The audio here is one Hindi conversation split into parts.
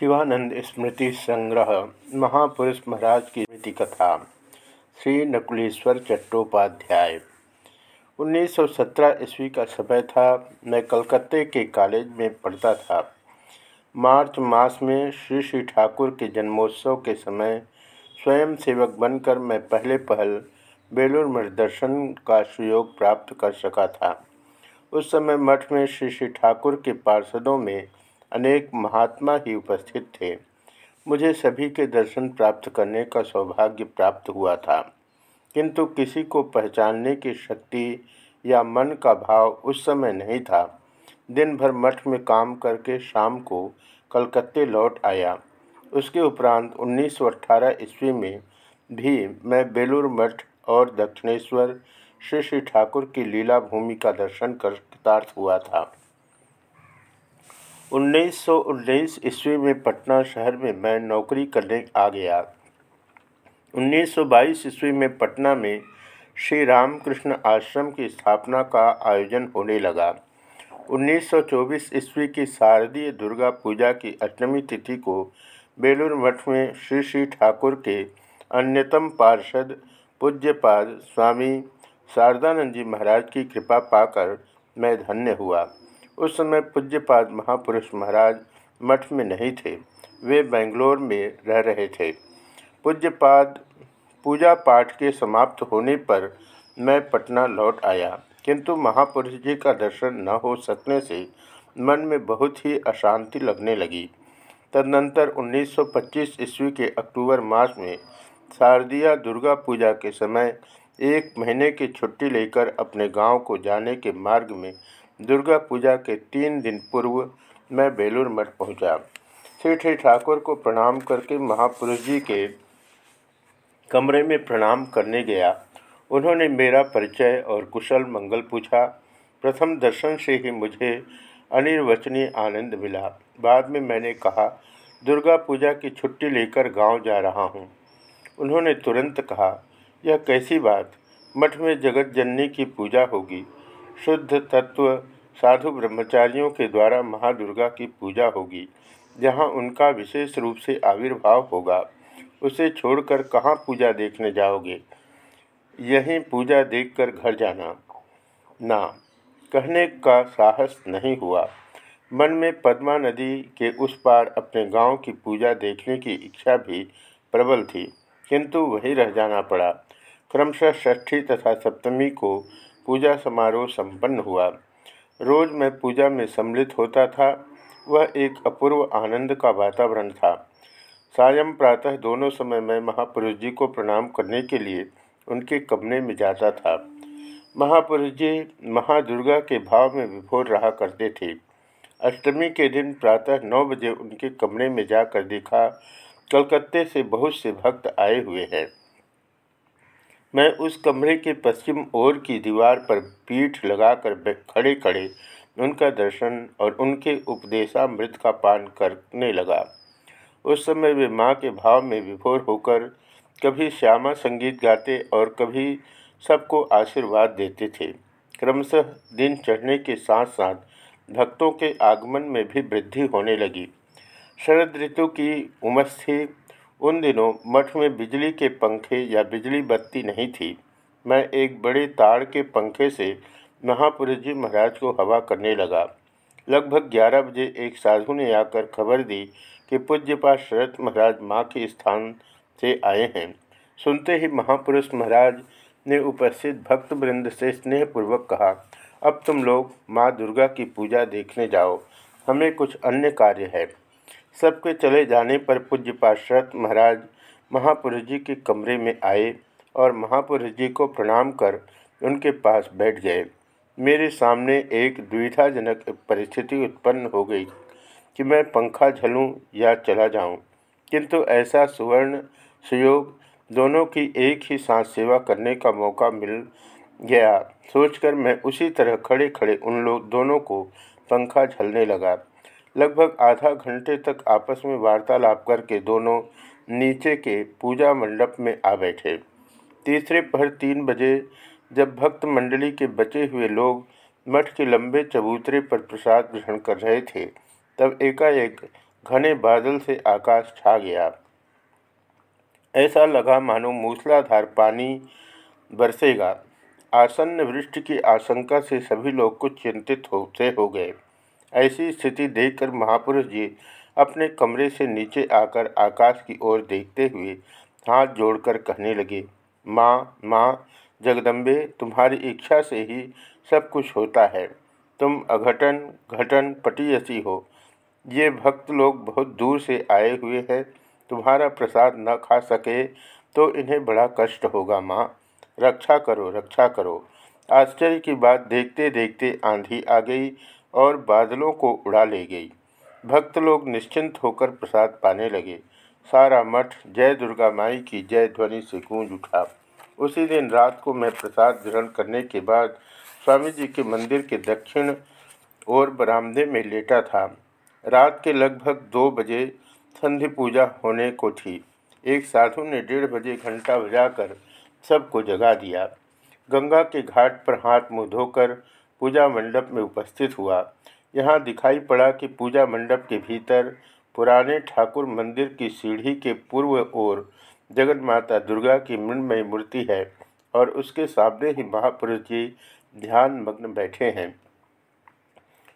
शिवानंद स्मृति संग्रह, महापुरुष महाराज की स्मृति कथा, श्री नकुलेश्वर चट्टोपाध्याय। 1917 ईस्वी का समय था, मैं कलकत्ते के कॉलेज में पढ़ता था। मार्च मास में श्री श्री ठाकुर के जन्मोत्सव के समय स्वयं सेवक बनकर मैं पहले पहल बेलूर मठ दर्शन का सुयोग प्राप्त कर सका था। उस समय मठ में श्री श्री ठाकुर के पार्षदों में अनेक महात्मा ही उपस्थित थे। मुझे सभी के दर्शन प्राप्त करने का सौभाग्य प्राप्त हुआ था। किंतु किसी को पहचानने की शक्ति या मन का भाव उस समय नहीं था। दिन भर मठ में काम करके शाम को कलकत्ते लौट आया। उसके उपरांत 1918 ईस्वी में भी मैं बेलूर मठ और दक्षिणेश्वर श्री श्री ठाकुर की लीला भूमि का दर्शन कर कृतार्थ हुआ था। उन्नीस सौ उन्नीस ईस्वी में पटना शहर में मैं नौकरी करने आ गया। उन्नीस सौ बाईस ईस्वी में पटना में श्री रामकृष्ण आश्रम की स्थापना का आयोजन होने लगा। 1924 ईस्वी की शारदीय दुर्गा पूजा की अष्टमी तिथि को बेलूर मठ में श्री श्री ठाकुर के अन्यतम पार्षद पूज्यपाद स्वामी शारदानंद जी महाराज की कृपा पाकर मैं धन्य हुआ। उस समय पूज्यपाद महापुरुष महाराज मठ में नहीं थे। वे बेंगलोर में रह रहे थे। पूज्यपाद पूजा पाठ के समाप्त होने पर मैं पटना लौट आया। किंतु महापुरुष जी का दर्शन न हो सकने से मन में बहुत ही अशांति लगने लगी। तदनंतर 1925 ईस्वी के अक्टूबर मास में शारदीय दुर्गा पूजा के समय एक महीने की छुट्टी लेकर अपने गाँव को जाने के मार्ग में दुर्गा पूजा के तीन दिन पूर्व मैं बेलूर मठ पहुँचा। श्री श्री ठाकुर को प्रणाम करके महापुरुष जी के कमरे में प्रणाम करने गया। उन्होंने मेरा परिचय और कुशल मंगल पूछा। प्रथम दर्शन से ही मुझे अनिर्वचनीय आनंद मिला। बाद में मैंने कहा, दुर्गा पूजा की छुट्टी लेकर गाँव जा रहा हूँ। उन्होंने तुरंत कहा, यह कैसी बात? मठ में जगत जननी की पूजा होगी। शुद्ध तत्व साधु ब्रह्मचारियों के द्वारा महादुर्गा की पूजा होगी, जहाँ उनका विशेष रूप से आविर्भाव होगा। उसे छोड़कर कहाँ पूजा देखने जाओगे? यहीं पूजा देखकर घर जाना। ना, कहने का साहस नहीं हुआ। मन में पद्मा नदी के उस पार अपने गाँव की पूजा देखने की इच्छा भी प्रबल थी, किंतु वहीं रह जाना पड़ा। क्रमशः षष्ठी तथा सप्तमी को पूजा समारोह संपन्न हुआ। रोज मैं पूजा में सम्मिलित होता था। वह एक अपूर्व आनंद का वातावरण था। सायं प्रातः दोनों समय मैं महापुरुष जी को प्रणाम करने के लिए उनके कमरे में जाता था। महापुरुष जी महादुर्गा के भाव में विभोर रहा करते थे। अष्टमी के दिन प्रातः नौ बजे उनके कमरे में जाकर देखा, कलकत्ते से बहुत से भक्त आए हुए हैं। मैं उस कमरे के पश्चिम ओर की दीवार पर पीठ लगाकर खड़े खड़े उनका दर्शन और उनके उपदेशामृत का पान करने लगा। उस समय वे माँ के भाव में विभोर होकर कभी श्यामा संगीत गाते और कभी सबको आशीर्वाद देते थे। क्रमशः दिन चढ़ने के साथ साथ भक्तों के आगमन में भी वृद्धि होने लगी। शरद ऋतु की उमस थी उन दिनों मठ में बिजली के पंखे या बिजली बत्ती नहीं थी। मैं एक बड़े ताड़ के पंखे से महापुरुष जी महाराज को हवा करने लगा। लगभग ग्यारह बजे एक साधु ने आकर खबर दी कि पूज्यपात शरत महाराज माँ के स्थान से आए हैं। सुनते ही महापुरुष महाराज ने उपस्थित भक्त वृंद से स्नेहपूर्वक कहा, अब तुम लोग माँ दुर्गा की पूजा देखने जाओ। हमें कुछ अन्य कार्य है। सबके चले जाने पर पूज्य पार्षद महाराज महापुरुष जी के कमरे में आए और महापुरुष जी को प्रणाम कर उनके पास बैठ गए। मेरे सामने एक द्विधाजनक परिस्थिति उत्पन्न हो गई कि मैं पंखा झलूं या चला जाऊँ, किंतु ऐसा सुवर्ण सुयोग दोनों की एक ही साथ सेवा करने का मौका मिल गया। सोचकर मैं उसी तरह खड़े खड़े उन लोग दोनों को पंखा झलने लगा। लगभग आधा घंटे तक आपस में वार्तालाप करके दोनों नीचे के पूजा मंडप में आ बैठे। तीसरे पहर तीन बजे, जब भक्त मंडली के बचे हुए लोग मठ के लंबे चबूतरे पर प्रसाद ग्रहण कर रहे थे, तब एकाएक घने बादल से आकाश छा गया। ऐसा लगा मानो मूसलाधार पानी बरसेगा। आसन्न वृष्टि की आशंका से सभी लोग कुछ चिंतित होते हो गए। ऐसी स्थिति देखकर महापुरुष जी अपने कमरे से नीचे आकर आकाश की ओर देखते हुए हाथ जोड़कर कहने लगे, माँ माँ, जगदम्बे, तुम्हारी इच्छा से ही सब कुछ होता है। तुम अघटन, घटन, पटियसी हो। ये भक्त लोग बहुत दूर से आए हुए हैं। तुम्हारा प्रसाद न खा सके तो इन्हें बड़ा कष्ट होगा, माँ। रक्षा करो रक्षा करो। आश्चर्य की बात देखते देखते आंधी आ गई और बादलों को उड़ा ले गई। भक्त लोग निश्चिंत होकर प्रसाद पाने लगे। सारा मठ, जय दुर्गा माई की जय ध्वनि से गूंज उठा। उसी दिन रात को मैं प्रसाद ग्रहण करने के बाद स्वामी जी के मंदिर के दक्षिण और बरामदे में लेटा था। रात के लगभग दो बजे संधि पूजा होने को थी। एक साधु ने डेढ़ बजे घंटा बजाकर सबको जगा दिया। गंगा के घाट पर हाथ मुँह धोकर पूजा मंडप में उपस्थित हुआ। यहाँ दिखाई पड़ा कि पूजा मंडप के भीतर पुराने ठाकुर मंदिर की सीढ़ी के पूर्व ओर जगन माता दुर्गा की मृणमयी मूर्ति है और उसके सामने ही महापुरुष जी ध्यान मग्न बैठे हैं।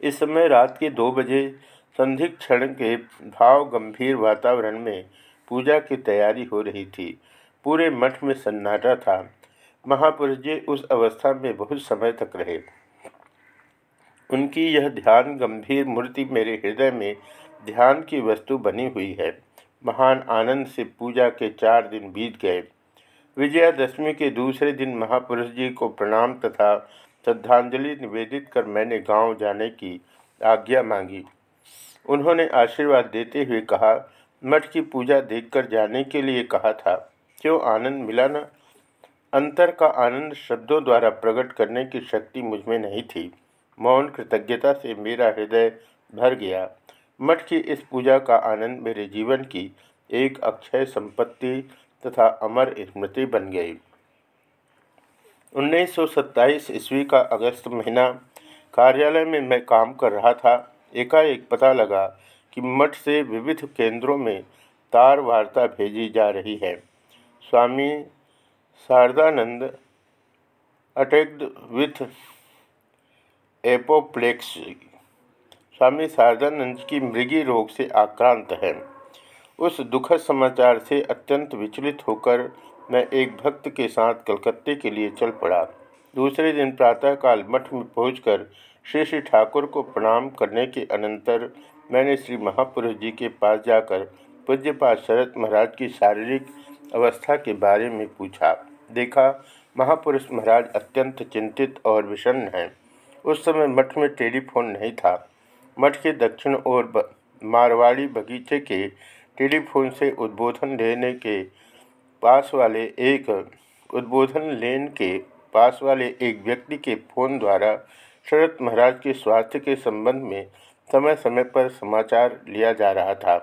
इस समय रात के दो बजे संधि क्षण के भाव गंभीर वातावरण में पूजा की तैयारी हो रही थी। पूरे मठ में सन्नाटा था। महापुरुष जी उस अवस्था में बहुत समय तक रहे। उनकी यह ध्यान गंभीर मूर्ति मेरे हृदय में ध्यान की वस्तु बनी हुई है। महान आनंद से पूजा के चार दिन बीत गए। विजयादशमी के दूसरे दिन महापुरुष जी को प्रणाम तथा श्रद्धांजलि निवेदित कर मैंने गाँव जाने की आज्ञा मांगी। उन्होंने आशीर्वाद देते हुए कहा, मठ की पूजा देखकर जाने के लिए कहा था। क्यों आनंद मिला न? अंतर का आनंद शब्दों द्वारा प्रकट करने की शक्ति मुझमें नहीं थी। मौन कृतज्ञता से मेरा हृदय भर गया। मठ की इस पूजा का आनंद मेरे जीवन की एक अक्षय संपत्ति तथा अमर स्मृति बन गई। 1927 ईस्वी का अगस्त महीना, कार्यालय में मैं काम कर रहा था। एकाएक पता लगा कि मठ से विविध केंद्रों में तार वार्ता भेजी जा रही है। Swami Shardanand attacked with apoplexy. Swami Shardanand की मृगी रोग से आक्रांत है। उस दुखद समाचार से अत्यंत विचलित होकर मैं एक भक्त के साथ कलकत्ते के लिए चल पड़ा। दूसरे दिन प्रातःकाल मठ में पहुंचकर श्री श्री ठाकुर को प्रणाम करने के अनंतर मैंने श्री महापुरुष जी के पास जाकर पूज्यपात शरद महाराज की शारीरिक अवस्था के बारे में पूछा। देखा, महापुरुष महाराज अत्यंत चिंतित और विषन्न हैं। उस समय मठ में टेलीफोन नहीं था। मठ के दक्षिण ओर मारवाड़ी बगीचे के टेलीफोन से उद्बोधन लेने के पास वाले एक, उद्बोधन लेन के पास वाले एक व्यक्ति के फ़ोन द्वारा शरद महाराज के स्वास्थ्य के संबंध में समय समय पर समाचार लिया जा रहा था।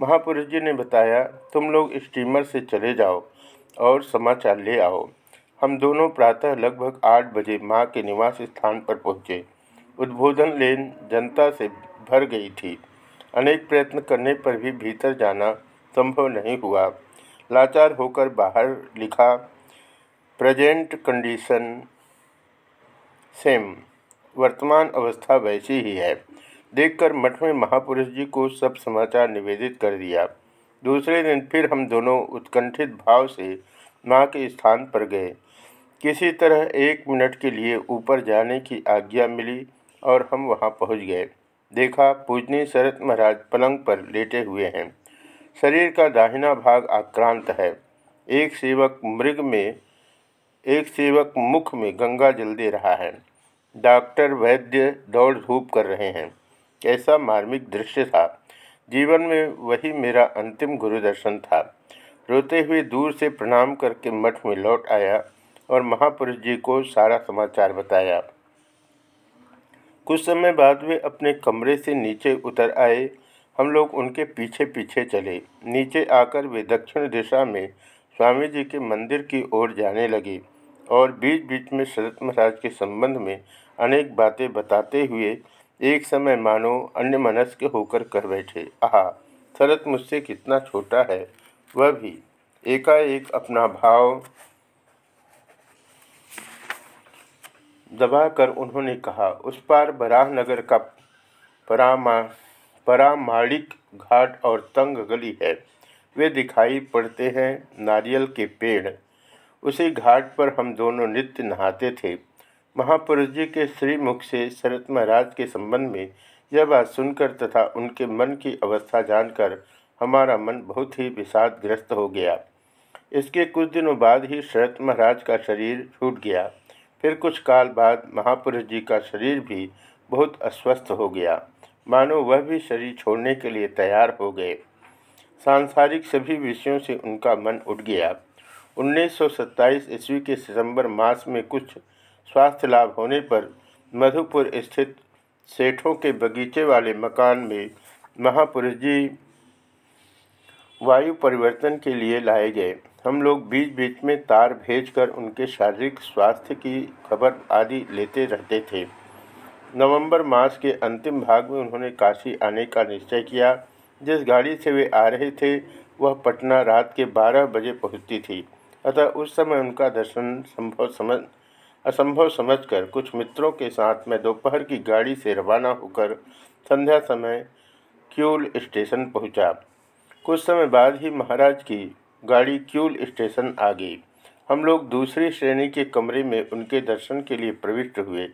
महापुरुष जी ने बताया, तुम लोग स्टीमर से चले जाओ और समाचार ले आओ। हम दोनों प्रातः लगभग आठ बजे माँ के निवास स्थान पर पहुँचे। उद्बोधन लेन जनता से भर गई थी। अनेक प्रयत्न करने पर भी भीतर जाना संभव नहीं हुआ। लाचार होकर बाहर लिखा, प्रेजेंट कंडीशन सेम। वर्तमान अवस्था वैसी ही है। देखकर मठ में महापुरुष जी को सब समाचार निवेदित कर दिया। दूसरे दिन फिर हम दोनों उत्कंठित भाव से माँ के स्थान पर गए। किसी तरह एक मिनट के लिए ऊपर जाने की आज्ञा मिली और हम वहाँ पहुँच गए। देखा, पूजनी शरत महाराज पलंग पर लेटे हुए हैं। शरीर का दाहिना भाग आक्रांत है। एक सेवक मृग में, एक सेवक मुख में गंगा जल दे रहा है। डॉक्टर वैद्य दौड़ धूप कर रहे हैं। कैसा मार्मिक दृश्य था। जीवन में वही मेरा अंतिम गुरुदर्शन था। रोते हुए दूर से प्रणाम करके मठ में लौट आया और महापुरुष जी को सारा समाचार बताया। कुछ समय बाद वे अपने कमरे से नीचे उतर आए। हम लोग उनके पीछे पीछे चले। नीचे आकर वे दक्षिण दिशा में स्वामी जी के मंदिर की ओर जाने लगे और बीच बीच में शरत महाराज के संबंध में अनेक बातें बताते हुए एक समय मानो अन्य मनस्क होकर कर बैठे। आह, शरत मुझसे कितना छोटा है। वह भी एकाएक अपना भाव दबाकर उन्होंने कहा, उस पार बराहनगर का परामा, परामाणिक घाट और तंग गली है। वे दिखाई पड़ते हैं नारियल के पेड़। उसी घाट पर हम दोनों नित्य नहाते थे। महापुरुष जी के श्रीमुख से शरत महाराज के संबंध में यह बात सुनकर तथा उनके मन की अवस्था जानकर हमारा मन बहुत ही विषादग्रस्त हो गया। इसके कुछ दिनों बाद ही शरत महाराज का शरीर छूट गया। फिर कुछ काल बाद महापुरुष जी का शरीर भी बहुत अस्वस्थ हो गया। मानो वह भी शरीर छोड़ने के लिए तैयार हो गए। सांसारिक सभी विषयों से उनका मन उठ गया। 1927 ईस्वी के सितंबर मास में कुछ स्वास्थ्य लाभ होने पर मधुपुर स्थित सेठों के बगीचे वाले मकान में महापुरुष जी वायु परिवर्तन के लिए लाए गए। हम लोग बीच बीच में तार भेजकर उनके शारीरिक स्वास्थ्य की खबर आदि लेते रहते थे। नवंबर मास के अंतिम भाग में उन्होंने काशी आने का निश्चय किया। जिस गाड़ी से वे आ रहे थे, वह पटना रात के 12 बजे पहुँचती थी। अतः उस समय उनका दर्शन संभव समझ, असंभव समझकर कुछ मित्रों के साथ मैं दोपहर की गाड़ी से रवाना होकर संध्या समय क्यूल स्टेशन पहुँचा। कुछ समय बाद ही महाराज की गाड़ी क्यूल स्टेशन आ गई। हम लोग दूसरी श्रेणी के कमरे में उनके दर्शन के लिए प्रविष्ट हुए।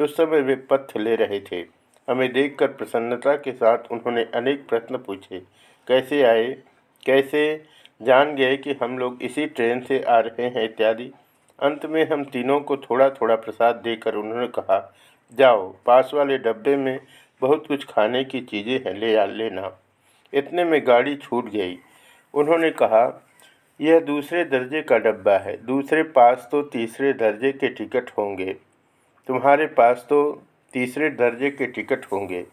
उस समय वे पथ्य ले रहे थे। हमें देखकर प्रसन्नता के साथ उन्होंने अनेक प्रश्न पूछे। कैसे आए? कैसे? जान गए कि हम लोग इसी ट्रेन से आ रहे हैं इत्यादि। अंत में हम तीनों को थोड़ा थोड़ा प्रसाद देकर उन्होंने कहा, जाओ, पास वाले डब्बे में बहुत कुछ खाने की चीज़ें हैं, ले लेना। इतने में गाड़ी छूट गई। उन्होंने कहा यह दूसरे दर्जे का डब्बा है। दूसरे पास तो तीसरे दर्जे के टिकट होंगे। तुम्हारे पास तो तीसरे दर्जे के टिकट होंगे।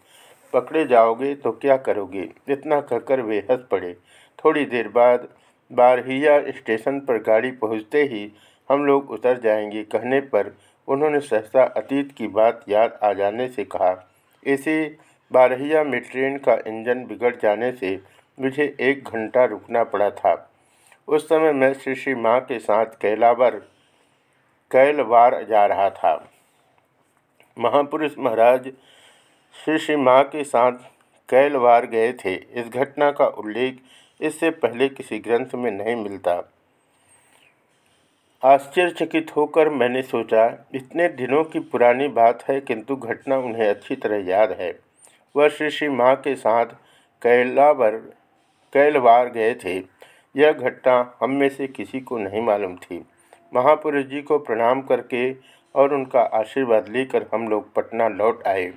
पकड़े जाओगे तो क्या करोगे? इतना कहकर वे हंस पड़े। थोड़ी देर बाद बारहिया स्टेशन पर गाड़ी पहुँचते ही हम लोग उतर जाएँगे कहने पर उन्होंने सहसा अतीत की बात याद आ जाने से कहा। इसी बारहिया में ट्रेन का इंजन बिगड़ जाने से मुझे एक घंटा रुकना पड़ा था। उस समय मैं श्री श्री माँ के साथ कैलावर, कैलवार जा रहा था। महापुरुष महाराज श्री श्री माँ के साथ कैलवार गए थे। इस घटना का उल्लेख इससे पहले किसी ग्रंथ में नहीं मिलता। आश्चर्यचकित होकर मैंने सोचा, इतने दिनों की पुरानी बात है, किंतु घटना उन्हें अच्छी तरह याद है। वह श्री श्री माँ के साथ कैलावर, कैलवार गए थे। यह घटना हम में से किसी को नहीं मालूम थी। महापुरुष जी को प्रणाम करके और उनका आशीर्वाद लेकर हम लोग पटना लौट आए।